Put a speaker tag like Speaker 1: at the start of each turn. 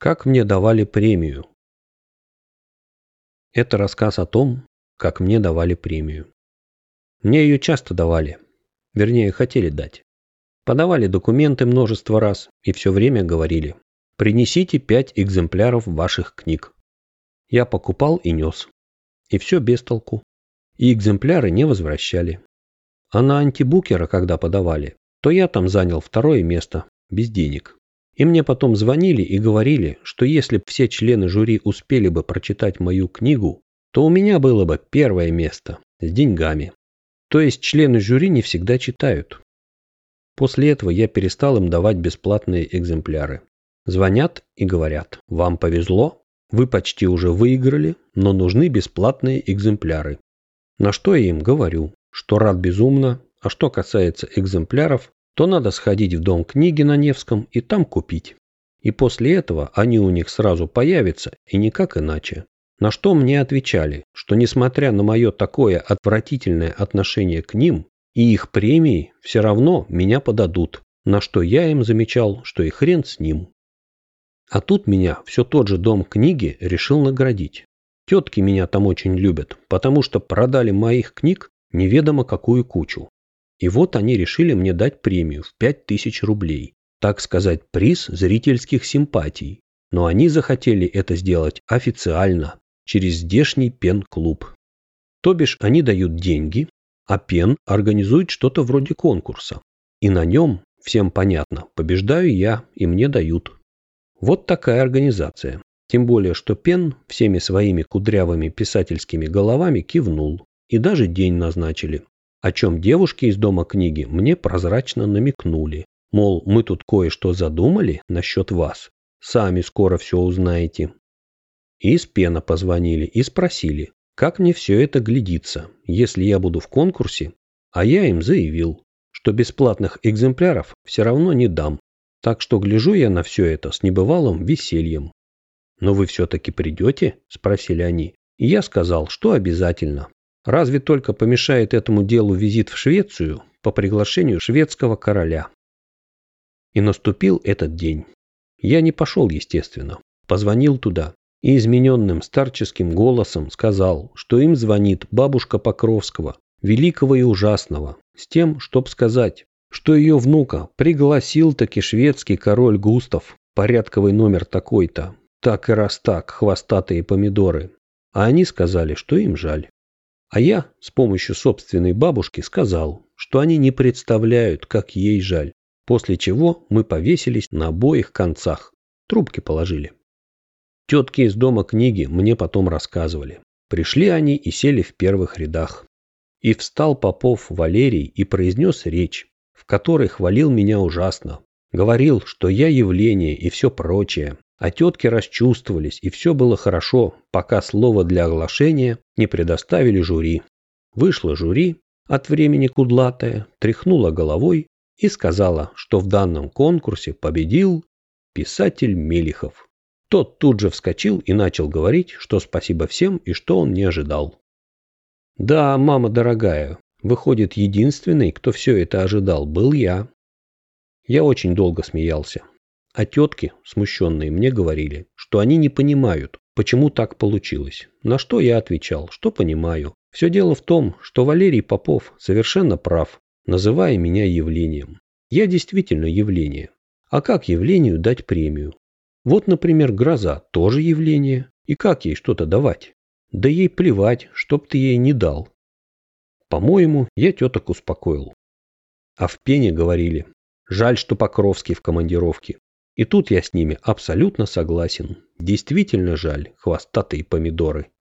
Speaker 1: Как мне давали премию. Это рассказ о том, как мне давали премию. Мне ее часто давали, вернее, хотели дать. Подавали документы множество раз и все время говорили, принесите пять экземпляров ваших книг. Я покупал и нес. И все без толку. И экземпляры не возвращали. А на антибукера, когда подавали, то я там занял второе место, без денег. И мне потом звонили и говорили, что если бы все члены жюри успели бы прочитать мою книгу, то у меня было бы первое место с деньгами. То есть члены жюри не всегда читают. После этого я перестал им давать бесплатные экземпляры. Звонят и говорят, вам повезло, вы почти уже выиграли, но нужны бесплатные экземпляры. На что я им говорю, что рад безумно, а что касается экземпляров, то надо сходить в дом книги на Невском и там купить. И после этого они у них сразу появятся, и никак иначе. На что мне отвечали, что несмотря на мое такое отвратительное отношение к ним и их премии, все равно меня подадут, на что я им замечал, что и хрен с ним. А тут меня все тот же дом книги решил наградить. Тетки меня там очень любят, потому что продали моих книг неведомо какую кучу. И вот они решили мне дать премию в 5000 рублей. Так сказать, приз зрительских симпатий. Но они захотели это сделать официально, через здешний пен-клуб. То бишь они дают деньги, а пен организует что-то вроде конкурса. И на нем, всем понятно, побеждаю я, и мне дают. Вот такая организация. Тем более, что Пен всеми своими кудрявыми писательскими головами кивнул. И даже день назначили о чем девушки из дома книги мне прозрачно намекнули. Мол, мы тут кое-что задумали насчет вас. Сами скоро все узнаете. И из пена позвонили и спросили, как мне все это глядится, если я буду в конкурсе, а я им заявил, что бесплатных экземпляров все равно не дам, так что гляжу я на все это с небывалым весельем. «Но вы все-таки придете?» – спросили они. И я сказал, что обязательно. Разве только помешает этому делу визит в Швецию по приглашению шведского короля. И наступил этот день. Я не пошел, естественно. Позвонил туда и измененным старческим голосом сказал, что им звонит бабушка Покровского, великого и ужасного, с тем, чтоб сказать, что ее внука пригласил таки шведский король Густав, порядковый номер такой-то, так и раз так, хвостатые помидоры. А они сказали, что им жаль. А я с помощью собственной бабушки сказал, что они не представляют, как ей жаль, после чего мы повесились на обоих концах, трубки положили. Тетки из дома книги мне потом рассказывали. Пришли они и сели в первых рядах. И встал Попов Валерий и произнес речь, в которой хвалил меня ужасно. Говорил, что я явление и все прочее, а тетки расчувствовались, и все было хорошо, пока слово для оглашения не предоставили жюри. Вышло жюри, от времени кудлатая, тряхнула головой и сказала, что в данном конкурсе победил писатель Мелихов. Тот тут же вскочил и начал говорить, что спасибо всем и что он не ожидал. Да, мама дорогая, выходит, единственный, кто все это ожидал, был я. Я очень долго смеялся. А тетки, смущенные, мне говорили, что они не понимают, почему так получилось. На что я отвечал, что понимаю. Все дело в том, что Валерий Попов совершенно прав, называя меня явлением. Я действительно явление. А как явлению дать премию? Вот, например, гроза тоже явление. И как ей что-то давать? Да ей плевать, чтоб ты ей не дал. По-моему, я теток успокоил. А в пене говорили, жаль, что Покровский в командировке. И тут я с ними абсолютно согласен. Действительно жаль хвостатые помидоры.